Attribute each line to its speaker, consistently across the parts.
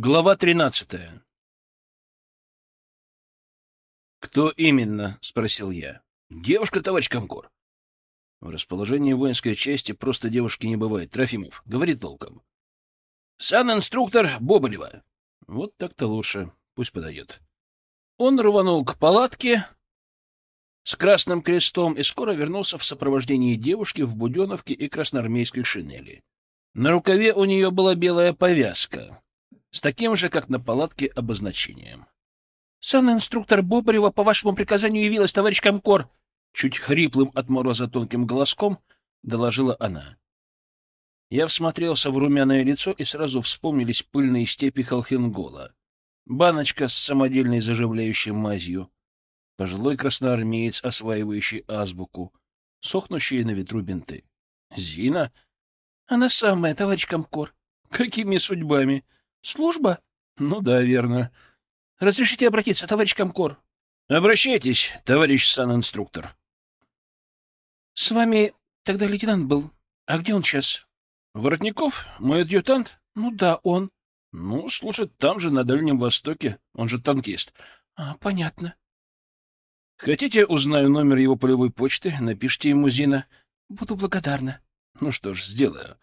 Speaker 1: Глава тринадцатая. «Кто именно?» — спросил я. «Девушка, товарищ Комкор». В расположении воинской части просто девушки не бывает. Трофимов, говори толком. «Сан-инструктор Бобылева». Вот так-то лучше. Пусть подойдет. Он рванул к палатке с красным крестом и скоро вернулся в сопровождении девушки в буденовке и красноармейской шинели. На рукаве у нее была белая повязка с таким же, как на палатке, обозначением. — Сан-инструктор Бобарева по вашему приказанию явилась, товарищ Комкор! — чуть хриплым от мороза тонким голоском доложила она. Я всмотрелся в румяное лицо, и сразу вспомнились пыльные степи Холхенгола. Баночка с самодельной заживляющей мазью, пожилой красноармеец, осваивающий азбуку, сохнущие на ветру бинты. — Зина? — Она самая, товарищ Комкор. — Какими судьбами? — Служба? Ну да, верно. Разрешите обратиться, товарищ Комкор? Обращайтесь, товарищ сан-инструктор. С вами тогда лейтенант был. А где он сейчас? Воротников? Мой адъютант? Ну да, он. Ну, слушай, там же, на Дальнем Востоке. Он же танкист. А, понятно. Хотите, узнаю номер его полевой почты? Напишите ему, Зина. Буду благодарна. Ну что ж, сделаю.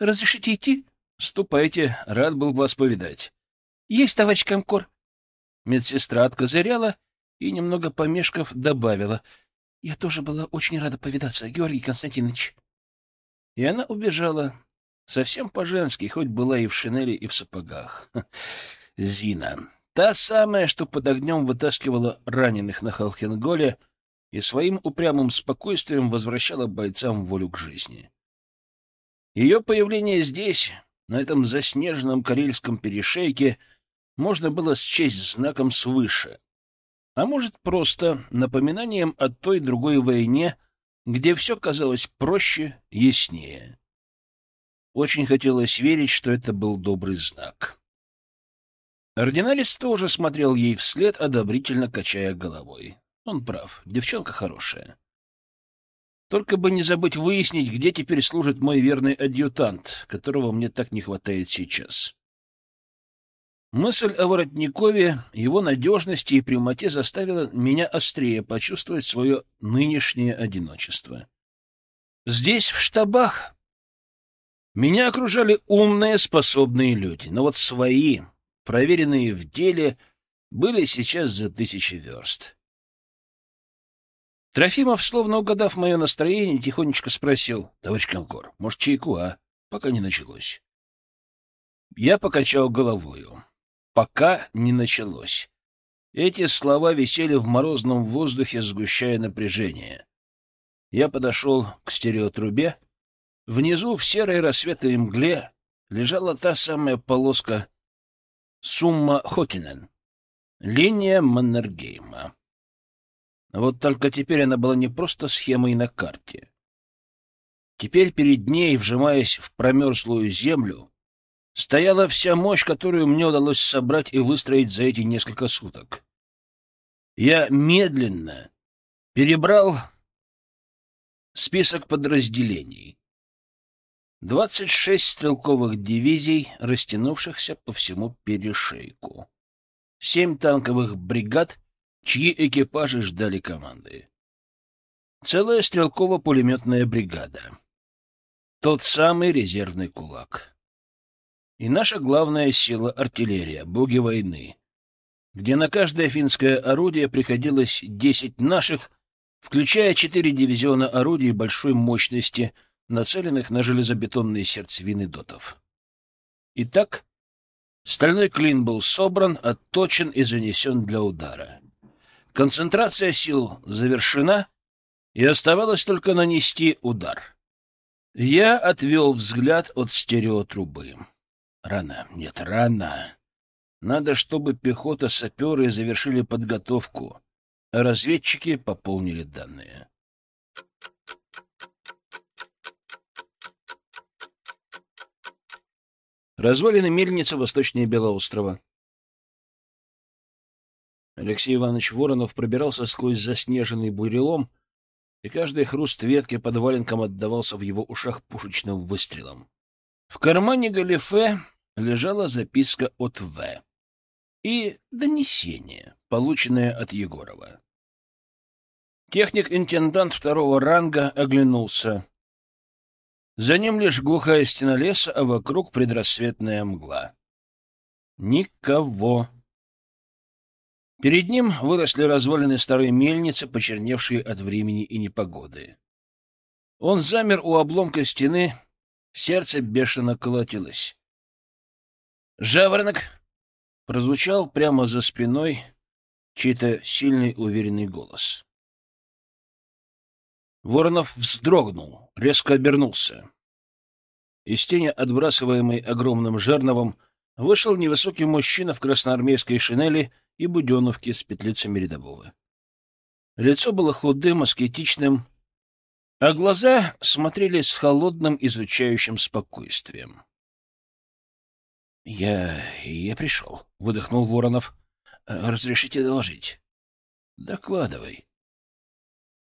Speaker 1: Разрешите идти? Ступайте, рад был вас повидать. Есть, товарищ Комкор. Медсестра откозыряла и, немного помешков, добавила. Я тоже была очень рада повидаться, Георгий Константинович. И она убежала. Совсем по-женски, хоть была и в шинели, и в сапогах. Зина. Та самая, что под огнем вытаскивала раненых на Халхенголе и своим упрямым спокойствием возвращала бойцам волю к жизни. Ее появление здесь на этом заснеженном карельском перешейке можно было счесть знаком свыше, а может, просто напоминанием о той другой войне, где все казалось проще, яснее. Очень хотелось верить, что это был добрый знак. Ординалис тоже смотрел ей вслед, одобрительно качая головой. Он прав, девчонка хорошая. Только бы не забыть выяснить, где теперь служит мой верный адъютант, которого мне так не хватает сейчас. Мысль о Воротникове, его надежности и прямоте заставила меня острее почувствовать свое нынешнее одиночество. Здесь, в штабах, меня окружали умные, способные люди, но вот свои, проверенные в деле, были сейчас за тысячи верст. Трофимов, словно угадав мое настроение, тихонечко спросил. — Товарищ Конкор, может, чайку, а? Пока не началось. Я покачал головою. Пока не началось. Эти слова висели в морозном воздухе, сгущая напряжение. Я подошел к стереотрубе. Внизу, в серой рассветной мгле, лежала та самая полоска Сумма Хотинен, линия Маннергейма. Вот только теперь она была не просто схемой на карте. Теперь перед ней, вжимаясь в промерзлую землю, стояла вся мощь, которую мне удалось собрать и выстроить за эти несколько суток. Я медленно перебрал список подразделений. Двадцать шесть стрелковых дивизий, растянувшихся по всему перешейку. Семь танковых бригад чьи экипажи ждали команды. Целая стрелково-пулеметная бригада. Тот самый резервный кулак. И наша главная сила — артиллерия, боги войны, где на каждое финское орудие приходилось десять наших, включая четыре дивизиона орудий большой мощности, нацеленных на железобетонные сердцевины дотов. Итак, стальной клин был собран, отточен и занесен для удара. Концентрация сил завершена, и оставалось только нанести удар. Я отвел взгляд от стереотрубы. Рано, нет, рано. Надо, чтобы пехота-саперы завершили подготовку, а разведчики пополнили данные. Развалины мельницы восточнее Белоострова. Алексей Иванович Воронов пробирался сквозь заснеженный бурелом, и каждый хруст ветки под валенком отдавался в его ушах пушечным выстрелом. В кармане галифе лежала записка от В. и донесение, полученное от Егорова. Техник-интендант второго ранга оглянулся. За ним лишь глухая стена леса, а вокруг предрассветная мгла. Никого. Перед ним выросли развалины старой мельницы, почерневшие от времени и непогоды. Он замер у обломка стены, сердце бешено колотилось. «Жаворонок!» — прозвучал прямо за спиной чей-то сильный уверенный голос. Воронов вздрогнул, резко обернулся. Из тени, отбрасываемой огромным жерновом, вышел невысокий мужчина в красноармейской шинели и буденовке с петлицами рядового. Лицо было худым, аскетичным, а глаза смотрели с холодным, изучающим спокойствием. — Я... я пришел, — выдохнул Воронов. — Разрешите доложить? — Докладывай.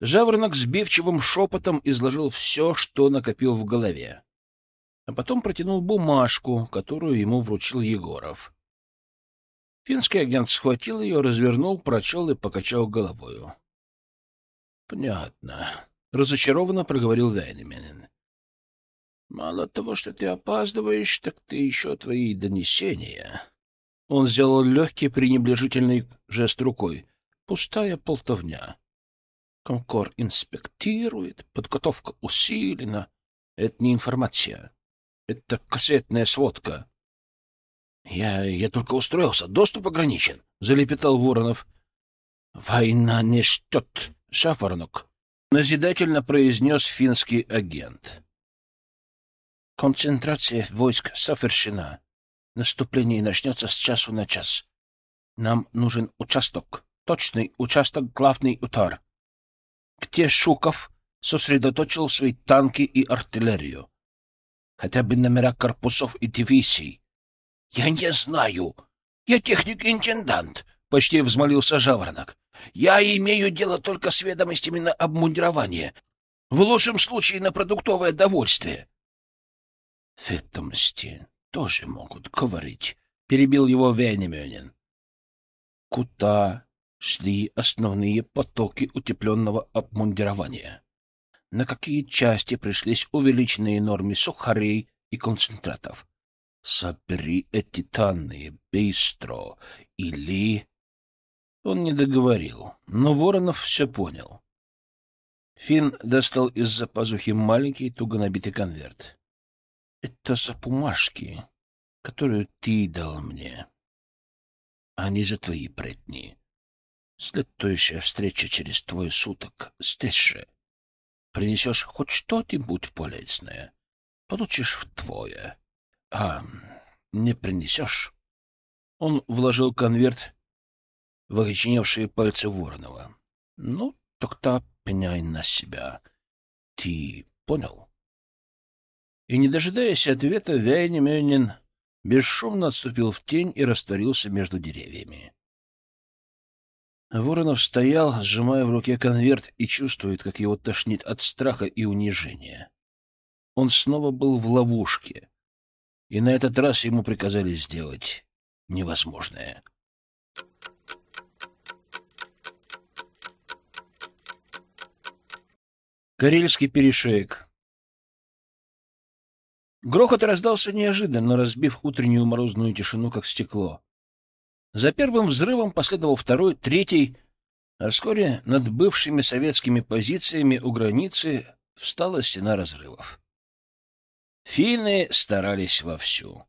Speaker 1: Жаворонок сбивчивым шепотом изложил все, что накопил в голове. А потом протянул бумажку, которую ему вручил Егоров. Финский агент схватил ее, развернул, прочел и покачал головою. — Понятно. — разочарованно проговорил Вайнеменен. — Мало того, что ты опаздываешь, так ты еще твои донесения. Он сделал легкий пренебрежительный жест рукой. Пустая полтовня. Комкор инспектирует, подготовка усилена. Это не информация. Это кассетная сводка. Я, я только устроился, доступ ограничен, залепетал Воронов. Война не ждет, Шафарнук, назидательно произнес финский агент. Концентрация войск совершена. Наступление начнется с часу на час. Нам нужен участок, точный участок, главный удар где Шуков сосредоточил свои танки и артиллерию. Хотя бы номера корпусов и дивизий. — Я не знаю. Я техник-интендант, — почти взмолился Жаворонок. — Я имею дело только с ведомостями на обмундирование. В лучшем случае на продуктовое довольствие. — Ведомости тоже могут говорить, — перебил его Венемёнин. — Куда шли основные потоки утепленного обмундирования. На какие части пришлись увеличенные нормы сухарей и концентратов? Собери эти данные быстро, или... Он не договорил, но Воронов все понял. Финн достал из-за пазухи маленький, туго набитый конверт. — Это за бумажки, которую ты дал мне, не за твои предни. Следующая встреча через твой суток здесь же. Принесешь хоть что-нибудь полезное, получишь вдвое. А не принесешь? Он вложил конверт в окоченевшие пальцы Воронова. Ну, так-то пеняй на себя. Ты понял? И, не дожидаясь ответа, Вяйнемёнин бесшумно отступил в тень и растворился между деревьями. Воронов стоял, сжимая в руке конверт, и чувствует, как его тошнит от страха и унижения. Он снова был в ловушке, и на этот раз ему приказали сделать невозможное. Карельский перешеек Грохот раздался неожиданно, разбив утреннюю морозную тишину, как стекло. За первым взрывом последовал второй, третий, а вскоре над бывшими советскими позициями у границы встала стена разрывов. Финны старались вовсю.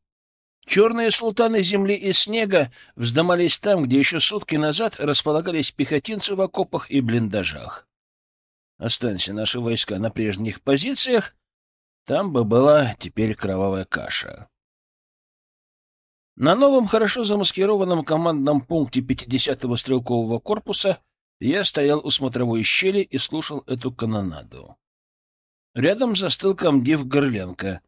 Speaker 1: Черные султаны земли и снега вздымались там, где еще сутки назад располагались пехотинцы в окопах и блиндажах. Останься наши войска на прежних позициях, там бы была теперь кровавая каша. На новом, хорошо замаскированном командном пункте 50-го стрелкового корпуса я стоял у смотровой щели и слушал эту канонаду. Рядом застыл комдив Горленко.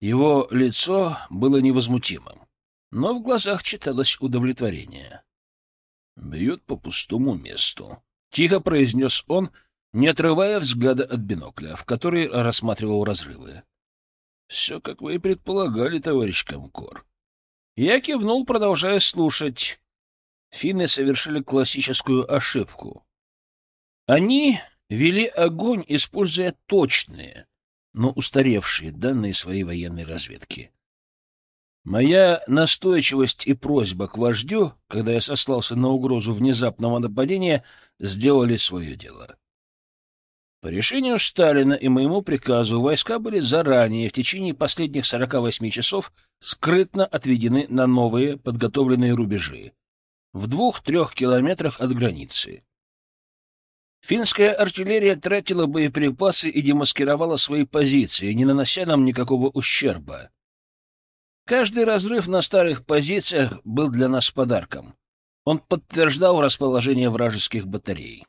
Speaker 1: Его лицо было невозмутимым, но в глазах читалось удовлетворение. «Бьют по пустому месту», — тихо произнес он, не отрывая взгляда от бинокля, в который рассматривал разрывы. «Все, как вы и предполагали, товарищ Комкор. Я кивнул, продолжая слушать. Финны совершили классическую ошибку. Они вели огонь, используя точные, но устаревшие данные своей военной разведки. Моя настойчивость и просьба к вождю, когда я сослался на угрозу внезапного нападения, сделали свое дело. По решению Сталина и моему приказу войска были заранее, в течение последних 48 часов, скрытно отведены на новые подготовленные рубежи в двух-трех километрах от границы. Финская артиллерия тратила боеприпасы и демаскировала свои позиции, не нанося нам никакого ущерба. Каждый разрыв на старых позициях был для нас подарком. Он подтверждал расположение вражеских батарей.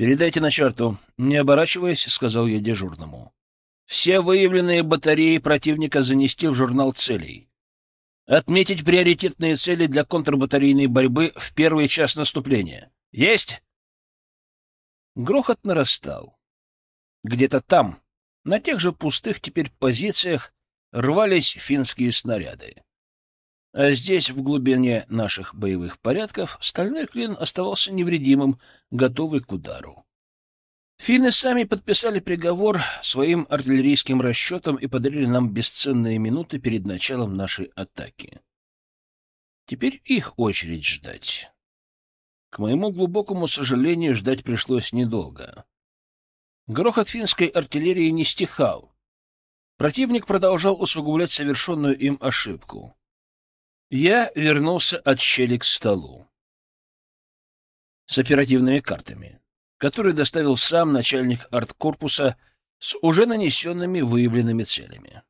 Speaker 1: «Передайте на черту», — не оборачиваясь, сказал я дежурному. «Все выявленные батареи противника занести в журнал целей. Отметить приоритетные цели для контрбатарейной борьбы в первый час наступления. Есть!» Грохот нарастал. Где-то там, на тех же пустых теперь позициях, рвались финские снаряды. А здесь, в глубине наших боевых порядков, стальной клин оставался невредимым, готовый к удару. Финны сами подписали приговор своим артиллерийским расчетам и подарили нам бесценные минуты перед началом нашей атаки. Теперь их очередь ждать. К моему глубокому сожалению, ждать пришлось недолго. Грохот финской артиллерии не стихал. Противник продолжал усугублять совершенную им ошибку. Я вернулся от щели к столу с оперативными картами, которые доставил сам начальник арткорпуса с уже нанесенными выявленными целями.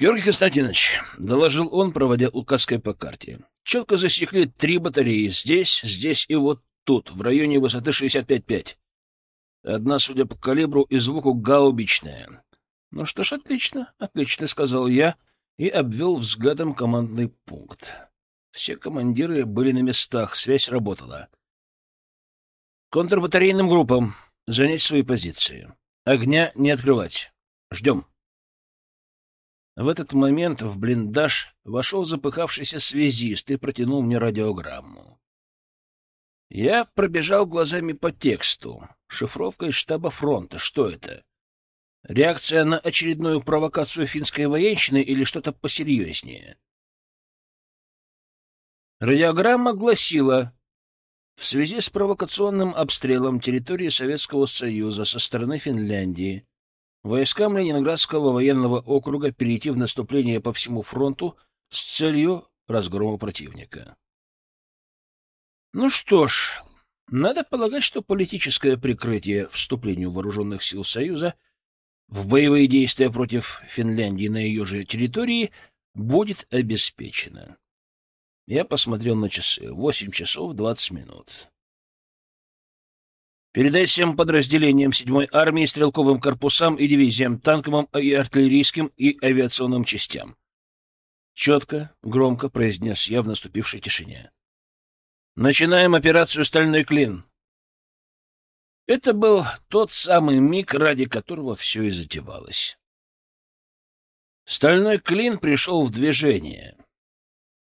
Speaker 1: «Георгий Константинович», — доложил он, проводя указкой по карте, — четко засекли три батареи здесь, здесь и вот тут, в районе высоты 65-5. Одна, судя по калибру и звуку, гаубичная. «Ну что ж, отлично, отлично», — сказал я, — и обвел взглядом командный пункт. Все командиры были на местах, связь работала. Контрбатарейным группам занять свои позиции. Огня не открывать. Ждем. В этот момент в блиндаж вошел запыхавшийся связист и протянул мне радиограмму. Я пробежал глазами по тексту. Шифровка из штаба фронта. Что это? Реакция на очередную провокацию финской военщины или что-то посерьезнее? Радиограмма гласила, в связи с провокационным обстрелом территории Советского Союза со стороны Финляндии войскам Ленинградского военного округа перейти в наступление по всему фронту с целью разгрома противника. Ну что ж, надо полагать, что политическое прикрытие вступлению вооруженных сил Союза — в боевые действия против Финляндии на ее же территории будет обеспечено. Я посмотрел на часы. Восемь часов двадцать минут. Передай всем подразделениям седьмой армии, стрелковым корпусам и дивизиям, танковым и артиллерийским и авиационным частям. Четко, громко произнес я в наступившей тишине. Начинаем операцию «Стальной клин». Это был тот самый миг, ради которого все и затевалось. Стальной клин пришел в движение.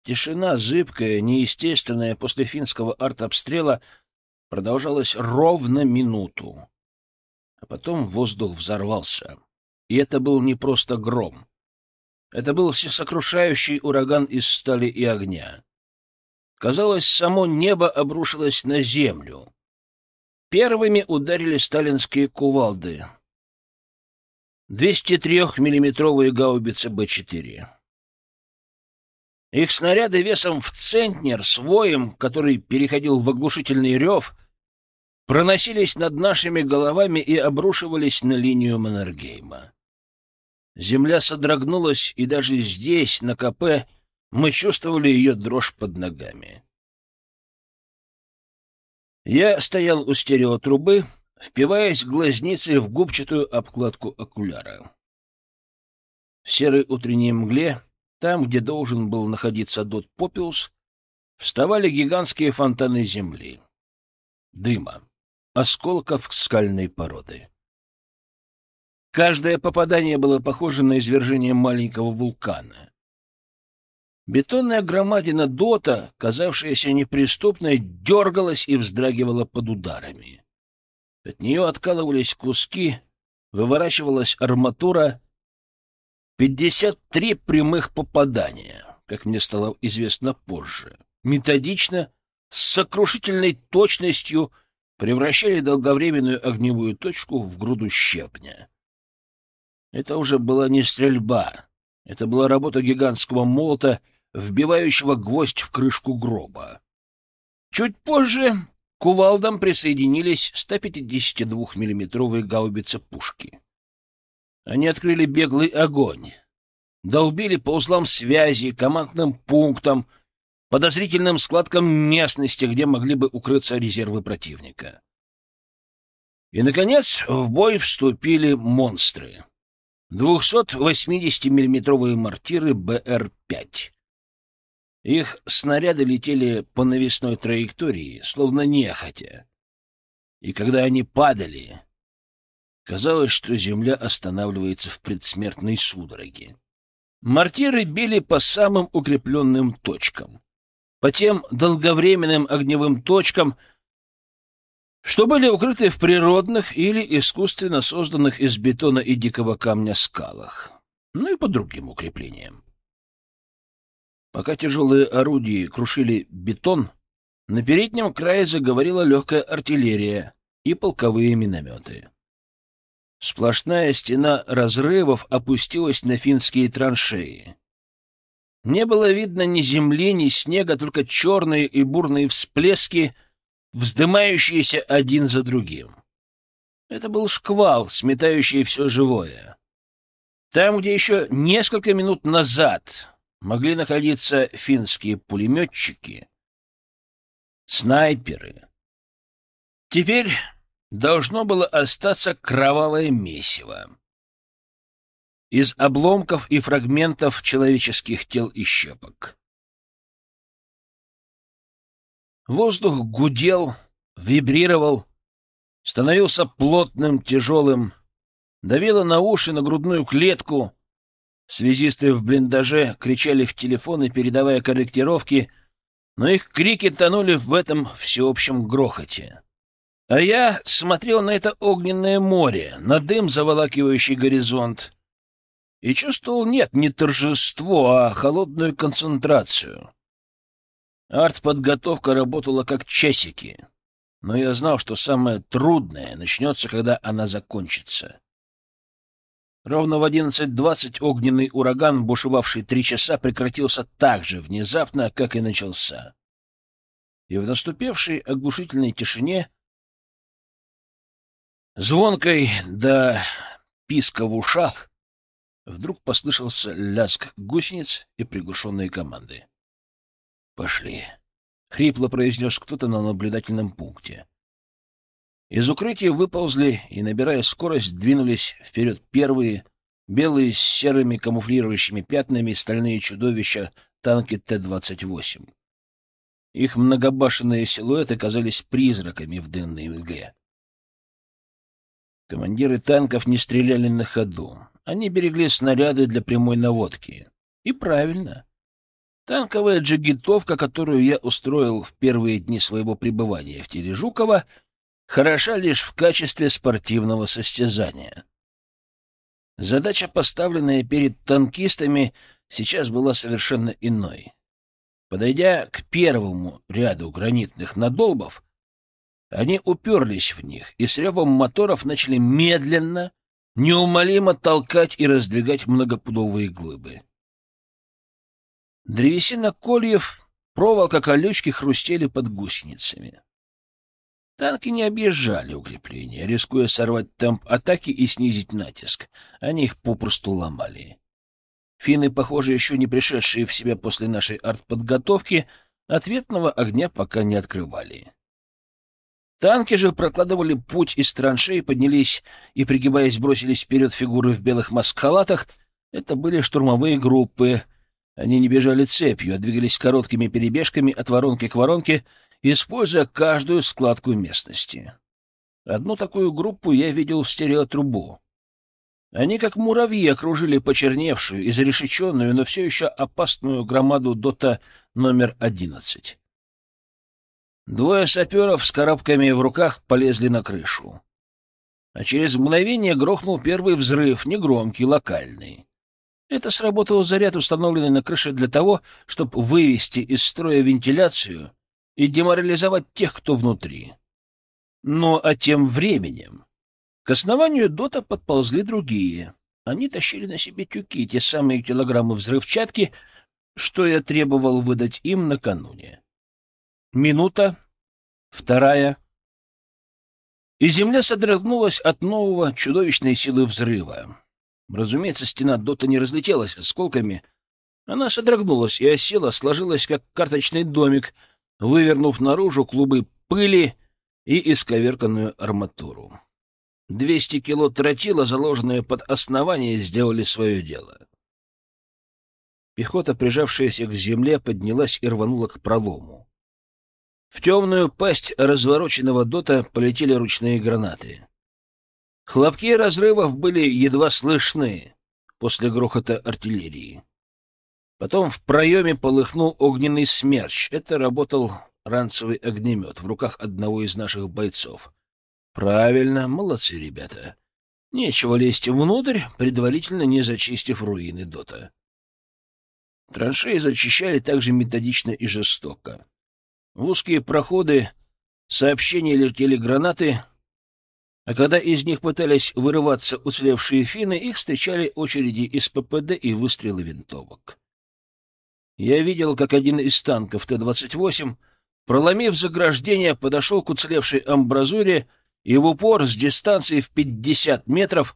Speaker 1: Тишина, зыбкая, неестественная после финского артобстрела, продолжалась ровно минуту. А потом воздух взорвался. И это был не просто гром. Это был всесокрушающий ураган из стали и огня. Казалось, само небо обрушилось на землю. Первыми ударили сталинские кувалды. 203-миллиметровые гаубицы Б-4. Их снаряды весом в центнер, с воем, который переходил в оглушительный рев, проносились над нашими головами и обрушивались на линию Маннергейма. Земля содрогнулась, и даже здесь, на КП, мы чувствовали ее дрожь под ногами. Я стоял у стереотрубы, впиваясь глазницей в губчатую обкладку окуляра. В серой утренней мгле, там, где должен был находиться Дот Попиус, вставали гигантские фонтаны земли. Дыма, осколков скальной породы. Каждое попадание было похоже на извержение маленького вулкана. Бетонная громадина дота, казавшаяся неприступной, дергалась и вздрагивала под ударами. От нее откалывались куски, выворачивалась арматура. Пятьдесят три прямых попадания, как мне стало известно позже. Методично, с сокрушительной точностью превращали долговременную огневую точку в груду щепня. Это уже была не стрельба, это была работа гигантского молота, вбивающего гвоздь в крышку гроба. Чуть позже к кувалдам присоединились 152-миллиметровые гаубицы пушки. Они открыли беглый огонь, долбили по узлам связи, командным пунктам, подозрительным складкам местности, где могли бы укрыться резервы противника. И, наконец, в бой вступили монстры. 280-миллиметровые мортиры БР-5. Их снаряды летели по навесной траектории, словно нехотя. И когда они падали, казалось, что земля останавливается в предсмертной судороге. Мортиры били по самым укрепленным точкам, по тем долговременным огневым точкам, что были укрыты в природных или искусственно созданных из бетона и дикого камня скалах, ну и по другим укреплениям. Пока тяжелые орудия крушили бетон, на переднем крае заговорила легкая артиллерия и полковые минометы. Сплошная стена разрывов опустилась на финские траншеи. Не было видно ни земли, ни снега, только черные и бурные всплески, вздымающиеся один за другим. Это был шквал, сметающий все живое. Там, где еще несколько минут назад могли находиться финские пулеметчики, снайперы. Теперь должно было остаться кровавое месиво из обломков и фрагментов человеческих тел и щепок. Воздух гудел, вибрировал, становился плотным, тяжелым, давило на уши, на грудную клетку — Связисты в блиндаже кричали в телефоны, передавая корректировки, но их крики тонули в этом всеобщем грохоте. А я смотрел на это огненное море, на дым, заволакивающий горизонт, и чувствовал нет не торжество, а холодную концентрацию. Артподготовка работала как часики, но я знал, что самое трудное начнется, когда она закончится. Ровно в 11.20 огненный ураган, бушевавший три часа, прекратился так же внезапно, как и начался. И в наступившей оглушительной тишине, звонкой до писка в ушах, вдруг послышался лязг гусениц и приглушенные команды. «Пошли», — хрипло произнес кто-то на наблюдательном пункте. Из укрытия выползли и, набирая скорость, двинулись вперед первые, белые с серыми камуфлирующими пятнами стальные чудовища танки Т-28. Их многобашенные силуэты казались призраками в дымной мгле. Командиры танков не стреляли на ходу. Они берегли снаряды для прямой наводки. И правильно. Танковая джигитовка, которую я устроил в первые дни своего пребывания в теле Жукова, хороша лишь в качестве спортивного состязания. Задача, поставленная перед танкистами, сейчас была совершенно иной. Подойдя к первому ряду гранитных надолбов, они уперлись в них и с ревом моторов начали медленно, неумолимо толкать и раздвигать многопудовые глыбы. Древесина кольев, проволока колючки хрустели под гусеницами. Танки не объезжали укрепления, рискуя сорвать темп атаки и снизить натиск. Они их попросту ломали. Финны, похоже, еще не пришедшие в себя после нашей артподготовки, ответного огня пока не открывали. Танки же прокладывали путь из траншей, поднялись и, пригибаясь, бросились вперед фигуры в белых маскалатах. Это были штурмовые группы. Они не бежали цепью, а двигались короткими перебежками от воронки к воронке, используя каждую складку местности. Одну такую группу я видел в стереотрубу. Они, как муравьи, окружили почерневшую, изрешеченную, но все еще опасную громаду ДОТа номер одиннадцать. Двое саперов с коробками в руках полезли на крышу. А через мгновение грохнул первый взрыв, негромкий, локальный. Это сработал заряд, установленный на крыше для того, чтобы вывести из строя вентиляцию и деморализовать тех, кто внутри. Но а тем временем к основанию дота подползли другие. Они тащили на себе тюки, те самые килограммы взрывчатки, что я требовал выдать им накануне. Минута, вторая, и земля содрогнулась от нового чудовищной силы взрыва. Разумеется, стена дота не разлетелась осколками. Она содрогнулась и осела, сложилась, как карточный домик, вывернув наружу клубы пыли и исковерканную арматуру. Двести кило тротила, заложенные под основание, сделали свое дело. Пехота, прижавшаяся к земле, поднялась и рванула к пролому. В темную пасть развороченного дота полетели ручные гранаты. Хлопки разрывов были едва слышны после грохота артиллерии. Потом в проеме полыхнул огненный смерч. Это работал ранцевый огнемет в руках одного из наших бойцов. Правильно, молодцы ребята. Нечего лезть внутрь, предварительно не зачистив руины дота. Траншеи зачищали также методично и жестоко. В узкие проходы сообщения летели гранаты, а когда из них пытались вырываться уцелевшие финны, их встречали очереди из ППД и выстрелы винтовок. Я видел, как один из танков Т-28, проломив заграждение, подошел к уцелевшей амбразуре и в упор с дистанции в 50 метров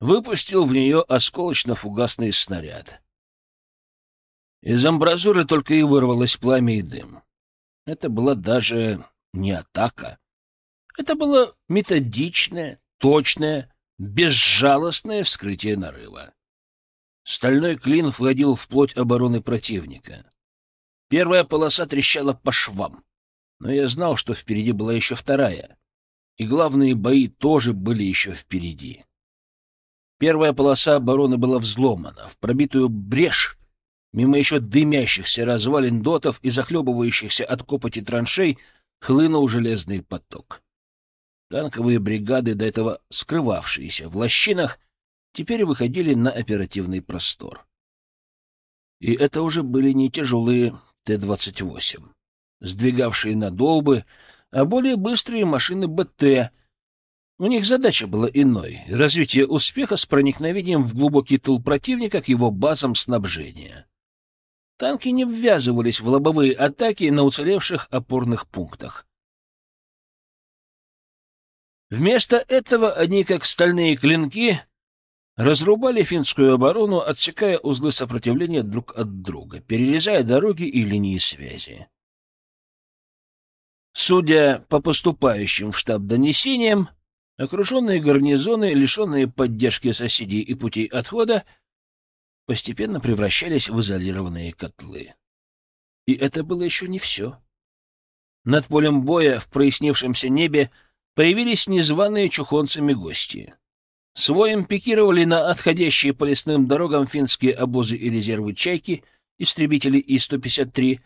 Speaker 1: выпустил в нее осколочно-фугасный снаряд. Из амбразуры только и вырвалось пламя и дым. Это была даже не атака. Это было методичное, точное, безжалостное вскрытие нарыва. Стальной клин входил в плоть обороны противника. Первая полоса трещала по швам, но я знал, что впереди была еще вторая, и главные бои тоже были еще впереди. Первая полоса обороны была взломана. В пробитую брешь Мимо еще дымящихся развалин дотов и захлебывающихся от копоти траншей хлынул железный поток. Танковые бригады, до этого скрывавшиеся в лощинах, теперь выходили на оперативный простор. И это уже были не тяжелые Т-28, сдвигавшие на долбы, а более быстрые машины БТ. У них задача была иной — развитие успеха с проникновением в глубокий тыл противника к его базам снабжения. Танки не ввязывались в лобовые атаки на уцелевших опорных пунктах. Вместо этого они, как стальные клинки, разрубали финскую оборону, отсекая узлы сопротивления друг от друга, перерезая дороги и линии связи. Судя по поступающим в штаб донесениям, окруженные гарнизоны, лишенные поддержки соседей и путей отхода, постепенно превращались в изолированные котлы. И это было еще не все. Над полем боя в прояснившемся небе появились незваные чухонцами гости. Своим пикировали на отходящие по лесным дорогам финские обозы и резервы «Чайки», истребители И-153.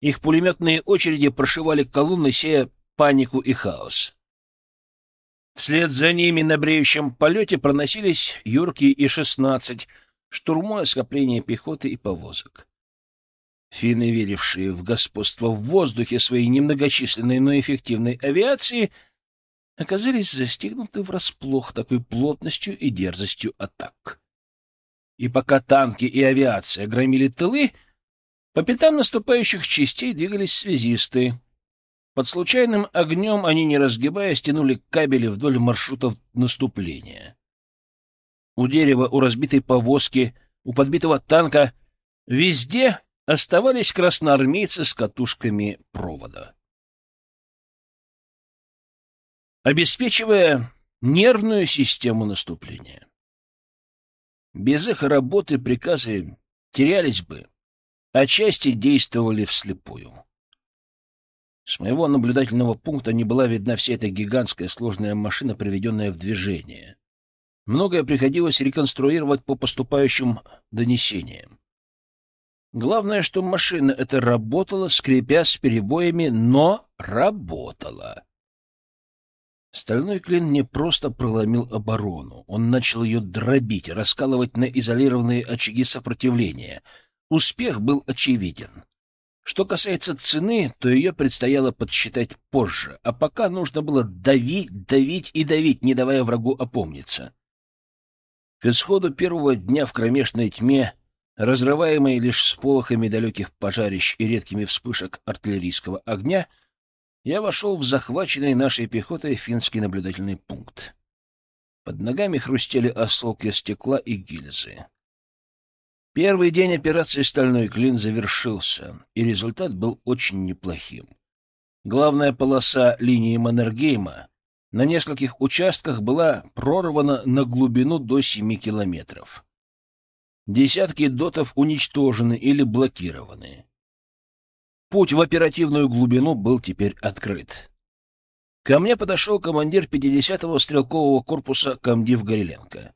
Speaker 1: Их пулеметные очереди прошивали колонны, сея панику и хаос. Вслед за ними на бреющем полете проносились Юрки И-16, штурмуя скопление пехоты и повозок. Финны, верившие в господство в воздухе своей немногочисленной, но эффективной авиации, оказались застигнуты врасплох такой плотностью и дерзостью атак. И пока танки и авиация громили тылы, по пятам наступающих частей двигались связисты. Под случайным огнем они, не разгибаясь, тянули кабели вдоль маршрутов наступления. У дерева, у разбитой повозки, у подбитого танка. Везде оставались красноармейцы с катушками провода. Обеспечивая нервную систему наступления. Без их работы приказы терялись бы, а части действовали вслепую. С моего наблюдательного пункта не была видна вся эта гигантская сложная машина, приведенная в движение. Многое приходилось реконструировать по поступающим донесениям. Главное, что машина эта работала, скрипя с перебоями, но работала. Стальной клин не просто проломил оборону, он начал ее дробить, раскалывать на изолированные очаги сопротивления. Успех был очевиден. Что касается цены, то ее предстояло подсчитать позже, а пока нужно было давить, давить и давить, не давая врагу опомниться. К исходу первого дня в кромешной тьме, разрываемой лишь сполохами далеких пожарищ и редкими вспышек артиллерийского огня, я вошел в захваченный нашей пехотой финский наблюдательный пункт. Под ногами хрустели осколки стекла и гильзы. Первый день операции «Стальной клин» завершился, и результат был очень неплохим. Главная полоса линии Маннергейма на нескольких участках была прорвана на глубину до 7 километров. Десятки дотов уничтожены или блокированы. Путь в оперативную глубину был теперь открыт. Ко мне подошел командир 50-го стрелкового корпуса комдив Гореленко.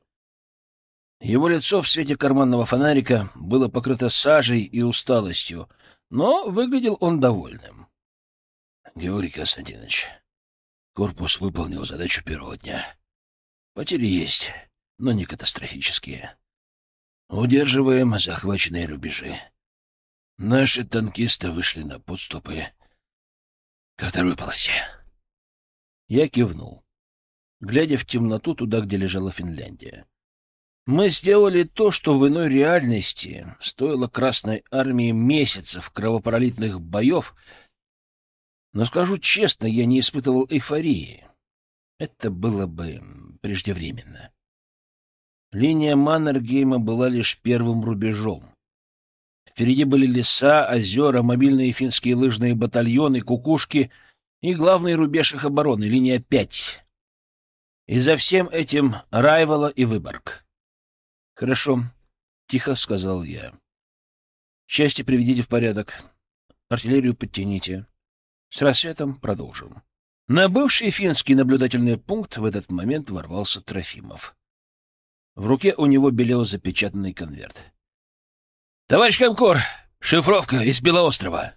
Speaker 1: Его лицо в свете карманного фонарика было покрыто сажей и усталостью, но выглядел он довольным. — Георгий Константинович, корпус выполнил задачу первого дня. Потери есть, но не катастрофические. Удерживаем захваченные рубежи. Наши танкисты вышли на подступы ко второй полосе. Я кивнул, глядя в темноту туда, где лежала Финляндия. Мы сделали то, что в иной реальности стоило Красной Армии месяцев кровопролитных боев, но, скажу честно, я не испытывал эйфории. Это было бы преждевременно. Линия Маннергейма была лишь первым рубежом. Впереди были леса, озера, мобильные финские лыжные батальоны, кукушки и главный рубеж их обороны — линия 5. И за всем этим Райвола и Выборг. — Хорошо, — тихо сказал я. — Части приведите в порядок. Артиллерию подтяните. С рассветом продолжим. На бывший финский наблюдательный пункт в этот момент ворвался Трофимов. В руке у него белел запечатанный конверт. — Товарищ Комкор, шифровка из Белоострова.